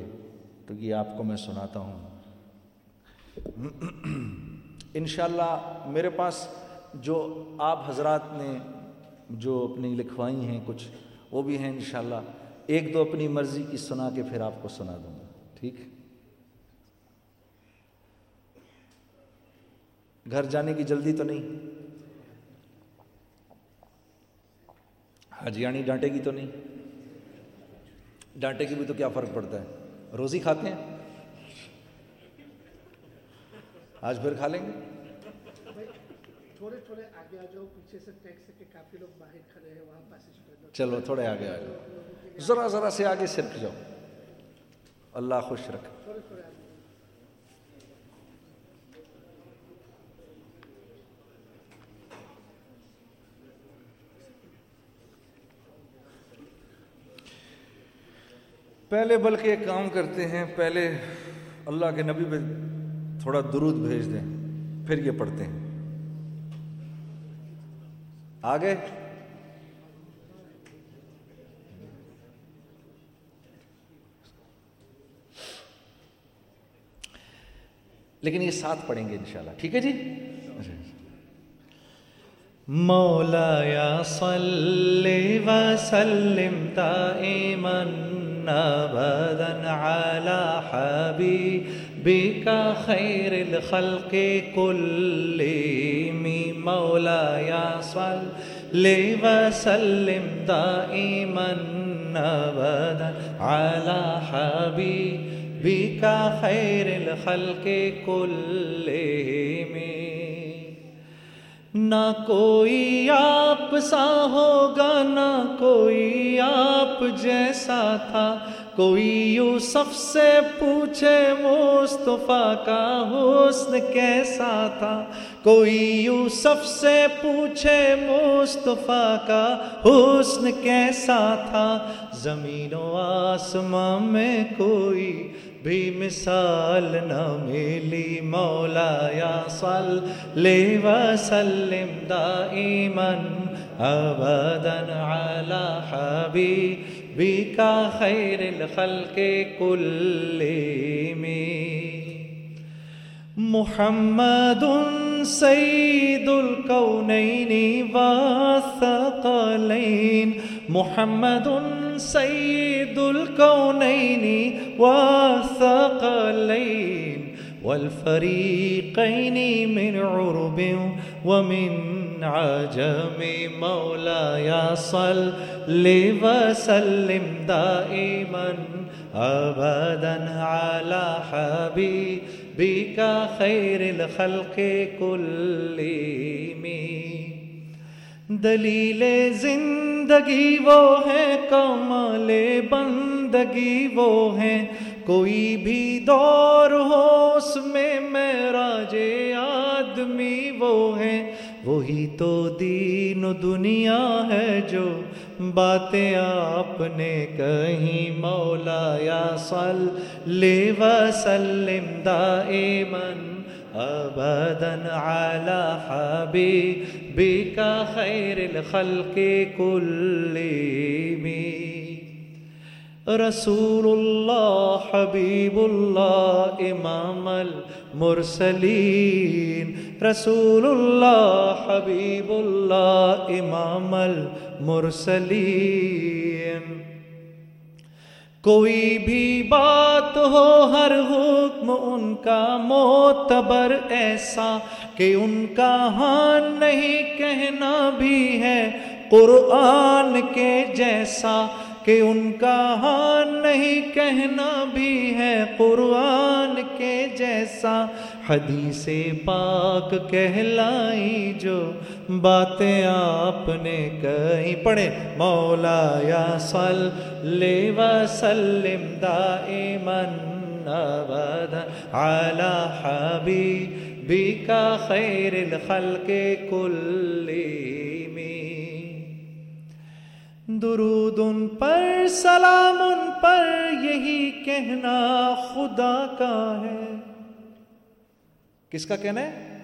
تو یہ آپ کو میں سناتا ہوں۔ انشاءاللہ میرے پاس جو آپ حضرات نے جو اپنی لکھوائی ہیں کچھ، وہ بھی ہیں انشاءاللہ۔ ایک دو اپنی مرضی کی سنا کے پھر آپ کو سنا دوں گا۔ ٹھیک؟ گھر جانے کی جلدی تو نہیں؟ حجیانی ڈانٹے گی تو نہیں؟ ڈانٹے کی بھی تو کیا فرق پڑتا ہے؟ روزی کھاتے ہیں؟ آج پھر کھا لیں گے؟ چلو تھوڑے آگے آ جاؤ۔ ذرا ذرا سے آگے سرک جاؤ۔ اللہ خوش رکھے۔ پہلے بلکہ ایک کام کرتے ہیں پہلے اللہ کے نبی پہ تھوڑا درود بھیج دیں پھر یہ پڑھتے ہیں۔ آگے۔ لیکن یہ ساتھ پڑھیں گے انشاءاللہ، ٹھیک ہے جی؟ مولا یا صلی وسلم دائما، ابدا على حبيبك خير الخلق كلهم مولا یا صلی وسلم دائما ابدا على حبيبك بکا خیر الخلق کلہم نہ کوئی آپ سا ہوگا، نہ کوئی آپ جیسا تھا۔ کوئی یوسف سے پوچھے مصطفیٰ کا حسن کیسا تھا؟ کوئی یوسف سے پوچھے مصطفیٰ کا حسن کیسا تھا؟ زمین و آسمان میں کوئی بھی مثال نہ ملی۔ مولا یا صلی وسلم دائما، ابدا على بك خير الخلق كلهم. محمد سيد الكونين والثقلين. محمد سيد الكونين والثقلين. والفريقين من عرب ومن عجم مولاي صل وسلم دائما أبدا على حبيبك خير الخلق كلهم دلیل زندگی وہ ہے، کمال بندگی وہ ہیں کوئی بھی دور ہو، اس میں میرا جے آدمی وہ ہیں وہی تو دین و دنیا ہے جو باتیں آپ نے کہیں مولا یا صلی وسلم دائماً ابدا على حبيبك خير الخلق كلهم رسول الله حبيب الله امام المرسلين رسول الله حبيب الله امام المرسلين کوئی بھی بات ہو ہر حکم ان کا معتبر ایسا کہ ان کا ہاں نہیں کہنا بھی ہے قرآن کے جیسا کہ ان کا ہاں نہیں کہنا بھی ہے قرآن کے جیسا حدیث پاک کہلائی جو باتیں آپ نے کہیں پڑھے مولا یا صل لے وسلم دائمن ابدا علی حبیبک خیر الخلق کلیم درود ان پر سلام ان پر، یہی کہنا خدا کا ہے۔ کس کا کہنا ہے؟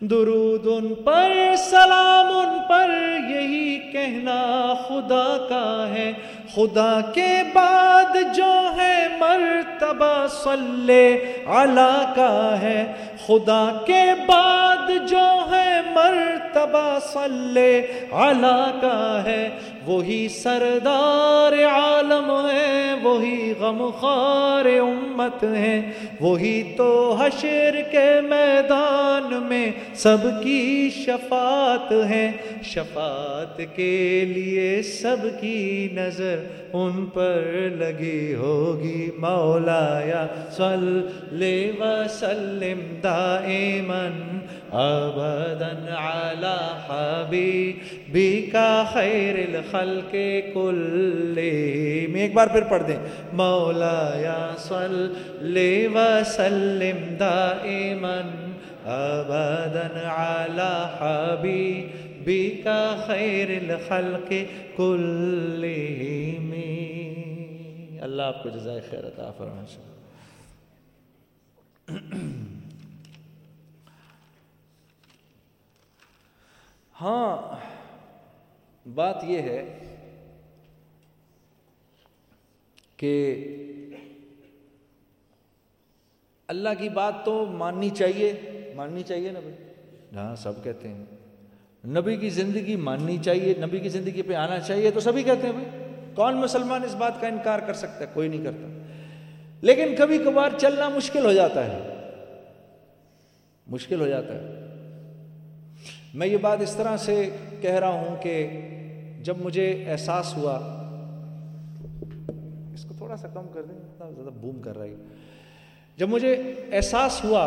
درود ان پر، سلام ان پر، یہی کہنا خدا کا ہے۔ خدا کے بعد جو ہے، مرتبہ صلی علی کا ہے۔ خدا کے بعد جو ہے مرتبہ صلی علی کا ہے، وہی سردار عالم ہے، وہی غمخار امت ہے، وہی تو حشر کے میدان میں سب کی شفاعت ہے۔ شفاعت کے لیے سب کی نظر ان پر لگی ہوگی مولا یا صلی وسلم دائمن ابدن علی حبیبک خیر الخلق کلیم ایک بار پھر پڑھ دیں۔ مولا یا صلی وسلم دائمن ابدن علی حبیبک خیر الخلق کلیم اللہ آپ کو جزائے خیر عطا فرمائے۔ ہاں بات یہ ہے کہ اللہ کی بات تو ماننی چاہیے ماننی چاہیے نا بھائی ہاں سب کہتے ہیں۔ نبی کی زندگی ماننی چاہیے نبی کی زندگی پہ آنا چاہیے تو سبھی کہتے ہیں بھائی۔ کون مسلمان اس بات کا انکار کر سکتا ہے؟ کوئی نہیں کرتا۔ لیکن کبھی کبھار چلنا مشکل ہو جاتا ہے۔ مشکل ہو جاتا ہے۔ میں یہ بات اس طرح سے کہہ رہا ہوں کہ جب مجھے احساس ہوا، اس کو تھوڑا سا کم کر دیں زیادہ بوم کر رہا ہے۔ جب مجھے احساس ہوا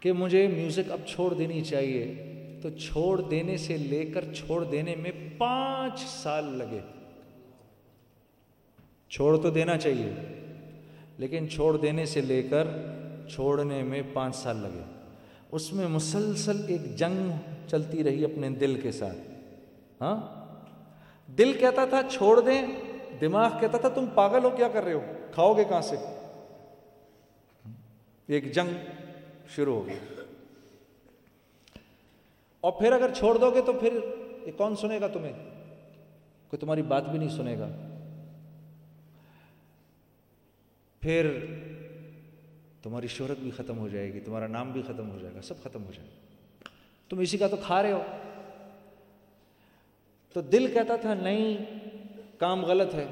کہ مجھے میوزک اب چھوڑ دینی چاہیے، تو چھوڑ دینے سے لے کر چھوڑ دینے میں پانچ سال لگے۔ چھوڑ تو دینا چاہیے، لیکن چھوڑ دینے سے لے کر چھوڑنے میں پانچ سال لگے۔ اس میں مسلسل ایک جنگ چلتی رہی اپنے دل کے ساتھ۔ ہاں؟ دل کہتا تھا، چھوڑ دیں۔ دماغ کہتا تھا، تم پاگل ہو، کیا کر رہے ہو؟ کھاؤ گے کہاں سے؟ ایک جنگ شروع ہو گئی۔ اور پھر اگر چھوڑ دو گے تو پھر یہ کون سنے گا تمہیں؟ کوئی تمہاری بات بھی نہیں سنے گا۔ پھر تمہاری شہرت بھی ختم ہو جائے گی تمہارا نام بھی ختم ہو جائے گا سب ختم ہو جائے گا۔ تم اسی کا تو کھا رہے ہو۔ تو دل کہتا تھا نہیں کام غلط ہے۔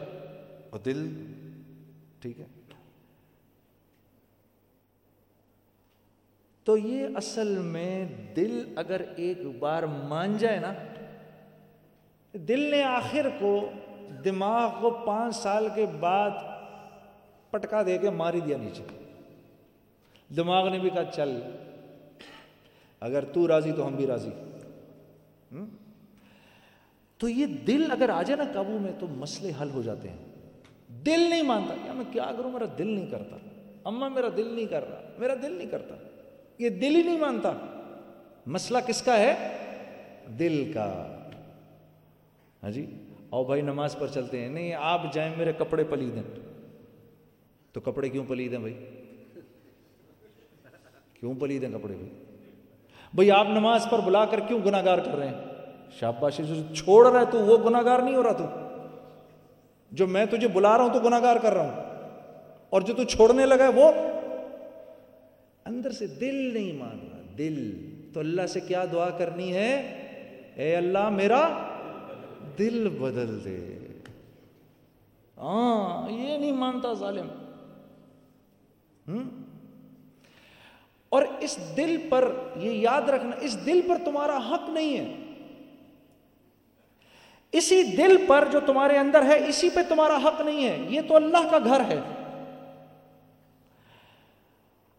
اور دل؟ ٹھیک ہے۔ تو یہ اصل میں دل اگر ایک بار مان جائے نا دل نے آخر کو دماغ کو پانچ سال کے بعد پٹکا دے کے ماری دیا نیچے۔ دماغ نے بھی کہا، چل۔ اگر تو راضی تو ہم بھی راضی۔ تو یہ دل اگر آ جائے نا قابو میں، تو مسئلے حل ہو جاتے ہیں۔ دل نہیں مانتا۔ کیا میں کیا کروں؟ میرا دل نہیں کرتا۔ اما میرا دل نہیں کر رہا۔ میرا دل نہیں کرتا۔ یہ دل ہی نہیں مانتا۔ مسئلہ کس کا ہے؟ دل کا۔ ہاں جی؟ او بھائی، نماز پر چلتے ہیں۔ نہیں، آپ جائیں، میرے کپڑے پلی دیں تو کپڑے کیوں پلی دیں بھائی؟ کیوں پلی دیں کپڑے بھائی بھائی آپ نماز پر بلا کر کیوں گناگار کر رہے ہیں؟ شاباشی جو چھوڑ رہا ہے تو وہ گناگار نہیں ہو رہا تو؟ جو میں تجھے بلا رہا ہوں تو گناگار کر رہا ہوں۔ اور جو تو چھوڑنے لگا ہے وہ؟ اندر سے دل نہیں مان رہا، دل۔ تو اللہ سے کیا دعا کرنی ہے؟ اے اللہ، میرا دل بدل دے۔ ہاں یہ نہیں مانتا ظالم۔ ہوں اور اس دل پر یہ یاد رکھنا، اس دل پر تمہارا حق نہیں ہے۔ اسی دل پر جو تمہارے اندر ہے، اسی پہ تمہارا حق نہیں ہے۔ یہ تو اللہ کا گھر ہے۔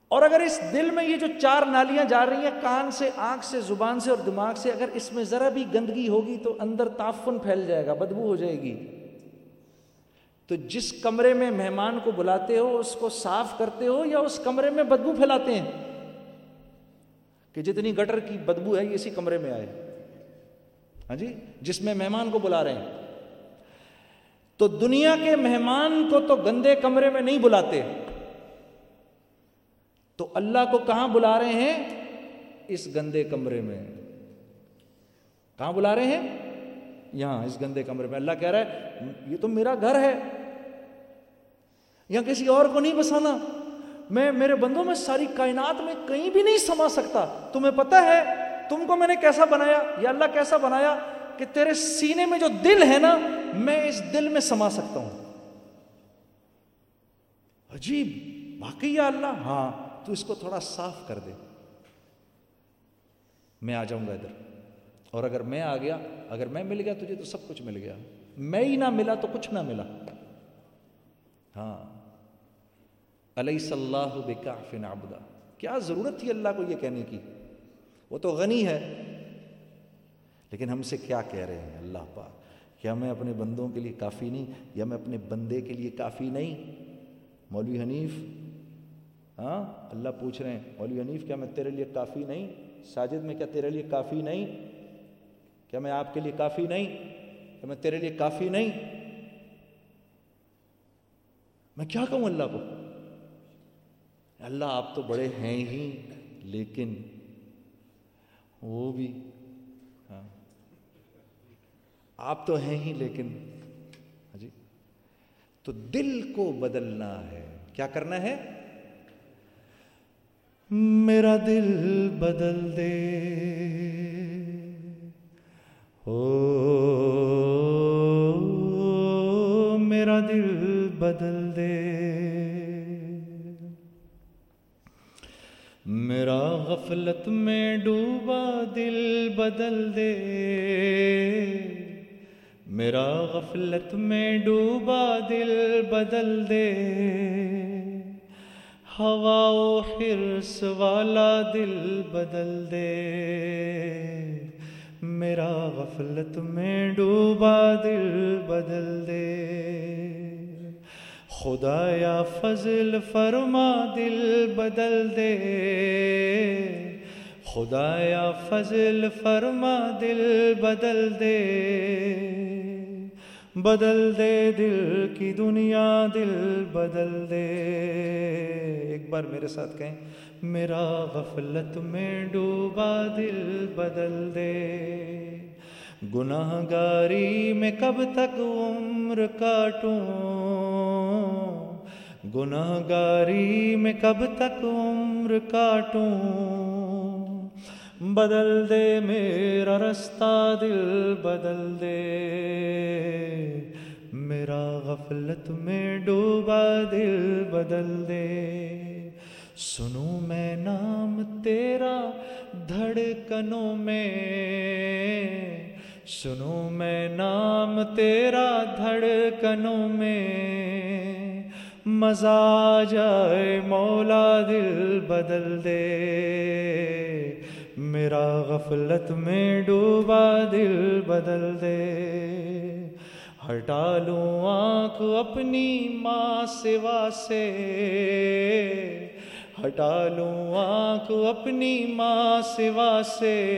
اور اگر اس دل میں یہ جو چار نالیاں جا رہی ہیں، کان سے، آنکھ سے، زبان سے اور دماغ سے، اگر اس میں ذرا بھی گندگی ہوگی تو اندر تعفن پھیل جائے گا، بدبو ہو جائے گی۔ تو جس کمرے میں مہمان کو بلاتے ہو، اس کو صاف کرتے ہو یا اس کمرے میں بدبو پھیلاتے ہیں؟ کہ جتنی گٹر کی بدبو ہے یہ اسی کمرے میں آئے۔ ہاں جی؟ جس میں مہمان کو بلا رہے ہیں۔ تو دنیا کے مہمان کو تو گندے کمرے میں نہیں بلاتے۔ تو اللہ کو کہاں بلا رہے ہیں؟ اس گندے کمرے میں۔ کہاں بلا رہے ہیں؟ یہاں، اس گندے کمرے میں۔ اللہ کہہ رہا ہے، یہ تو میرا گھر ہے۔ یہاں کسی اور کو نہیں بسانا۔ میں میرے بندوں میں ساری کائنات میں کہیں بھی نہیں سما سکتا۔ تمہیں پتا ہے، تم کو میں نے کیسا بنایا؟ یا اللہ کیسا بنایا کہ تیرے سینے میں جو دل ہے نا، میں اس دل میں سما سکتا ہوں۔ عجیب۔ باقی یا اللہ؟ ہاں تو اس کو تھوڑا صاف کر دے۔ میں آ جاؤں گا ادھر۔ اور اگر میں آ گیا، اگر میں مل گیا تجھے تو سب کچھ مل گیا۔ میں ہی نہ ملا تو کچھ نہ ملا۔ ہاں۔ علیہ صلاح بکاف نابدا کیا ضرورت تھی اللہ کو یہ کہنے کی؟ وہ تو غنی ہے۔ لیکن ہم سے کیا کہہ رہے ہیں اللہ پاک؟ کیا میں اپنے بندوں کے لیے کافی نہیں؟ یا میں اپنے بندے کے لیے کافی نہیں؟ مولوی حنیف ہاں اللہ پوچھ رہے ہیں، مولوی حنیف، کیا میں تیرے لیے کافی نہیں؟ ساجد میں کیا تیرے لیے کافی نہیں؟ کیا میں آپ کے لیے کافی نہیں؟ کیا میں تیرے لیے کافی نہیں؟ میں کیا کہوں اللہ کو؟ اللہ آپ تو بڑے ہیں ہی، لیکن وہ بھی ہاں۔ آپ تو ہیں ہی، لیکن ہاں جی۔ تو دل کو بدلنا ہے۔ کیا کرنا ہے؟ میرا دل بدل دے۔ او، میرا دل بدل میرا غفلت میں ڈوبا دل بدل دے۔ میرا غفلت میں ڈوبا دل بدل دے۔ ہوا و حرص والا دل بدل دے۔ میرا غفلت میں ڈوبا دل بدل دے۔ خدا یا فضل فرما، دل بدل دے۔ خدا یا فضل فرما، دل بدل دے۔ بدل دے دل کی دنیا، دل بدل دے۔ ایک بار میرے ساتھ کہیں، میرا غفلت میں ڈوبا، دل بدل دے۔ گناہ گاری میں کب تک عمر کاٹوں؟ گناہ گاری میں کب تک عمر کاٹوں؟ بدل دے میرا رستہ، دل بدل دے۔ میرا غفلت میں ڈوبا، دل بدل دے۔ سنوں میں نام تیرا دھڑکنوں میں۔ سنوں میں نام تیرا دھڑکنوں میں۔ مزہ جائے مولا، دل بدل دے۔ میرا غفلت میں ڈوبا، دل بدل دے۔ ہٹا لوں آنکھ اپنی ماں سوا سے۔ ہٹا لوں آنکھ اپنی ماں سوا سے۔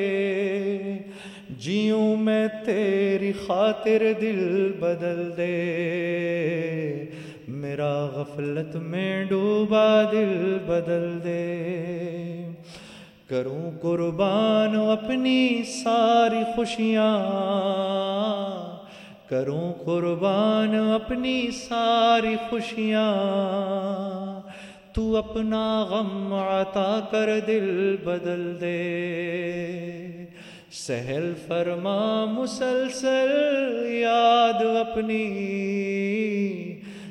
جیوں میں تیری خاطر دل بدل دے، میرا غفلت میں ڈوبا دل بدل دے۔ کروں قربان اپنی ساری خوشیاں، کروں قربان اپنی ساری خوشیاں۔ تو اپنا غم عطا کر دل بدل دے۔ سہل فرما مسلسل، یاد اپنی۔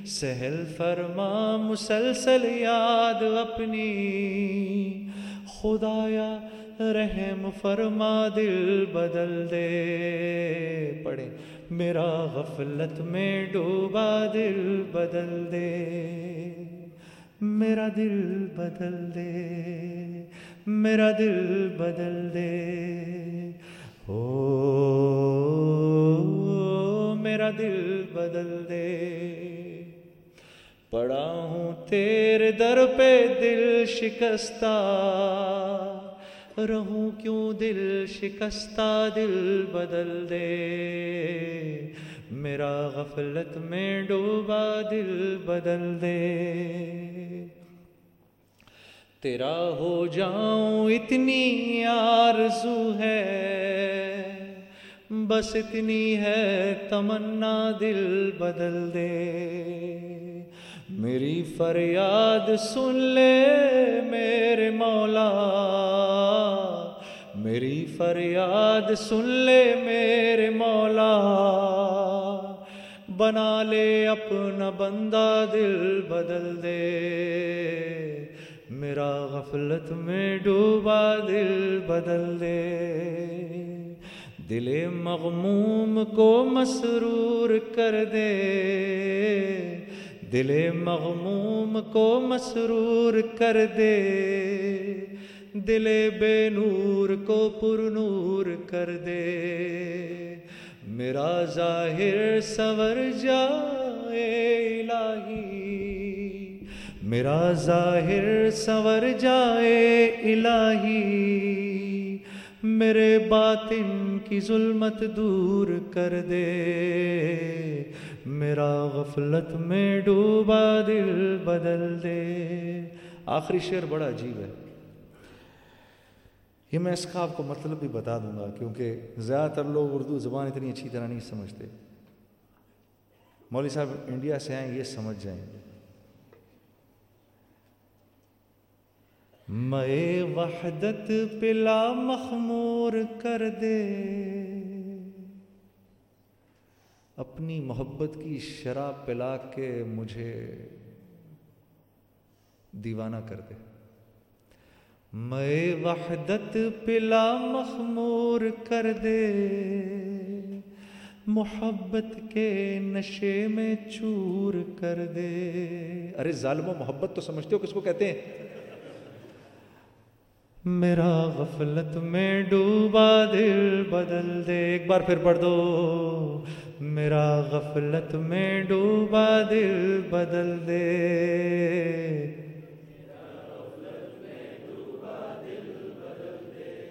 سہل فرما مسلسل، یاد اپنی۔ خدایا رحم فرما، دل بدل دے۔ پڑے میرا غفلت میں ڈوبا، دل بدل دے۔ میرا دل بدل دے۔ میرا دل بدل دے۔ او، میرا دل بدل دے۔ پڑا ہوں تیرے در پہ دل شکستہ۔ رہوں کیوں دل شکستہ؟ دل بدل دے۔ میرا غفلت میں ڈوبا دل بدل دے۔ تیرا ہو جاؤں اتنی آرزو ہے، بس اتنی ہے، تمنا دل بدل دے۔ میری فریاد سن لے میرے مولا۔ میری فریاد سن لے میرے مولا۔ بنا لے اپنا بندہ دل بدل دے۔ میرا غفلت میں ڈوبا دل بدل دے۔ دل مغموم کو مسرور کر دے۔ دل مغموم کو مسرور کر دے۔ دل بے نور کو پر نور کر دے۔ میرا ظاہر سور جائے الہی۔ میرا ظاہر سور جائے الہی۔ میرے باطن کی ظلمت دور کر دے۔ میرا غفلت میں ڈوبا دل بدل دے۔ آخری شعر بڑا عجیب ہے۔ یہ میں اس کا آپ کو مطلب بھی بتا دوں گا، کیونکہ زیادہ تر لوگ اردو زبان اتنی اچھی طرح نہیں سمجھتے۔ مولوی صاحب انڈیا سے آئیں، یہ سمجھ جائیں۔ میں وحدت پلا مخمور کر دے۔ اپنی محبت کی شراب پلا کے مجھے دیوانہ کر دے۔ میں وحدت پلا مخمور کر دے۔ محبت کے نشے میں چور کر دے۔ ارے ظالم و محبت تو سمجھتے ہو کس کو کہتے ہیں؟ میرا غفلت میں ڈوبا دل بدل دے۔ ایک بار پھر پڑھ دو۔ میرا غفلت میں ڈوبا دل بدل دے۔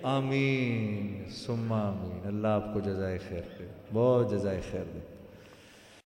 آمین۔ سم آمین۔ اللہ آپ کو جزائے خیر دے۔ بہت جزائے خیر دے۔